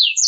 you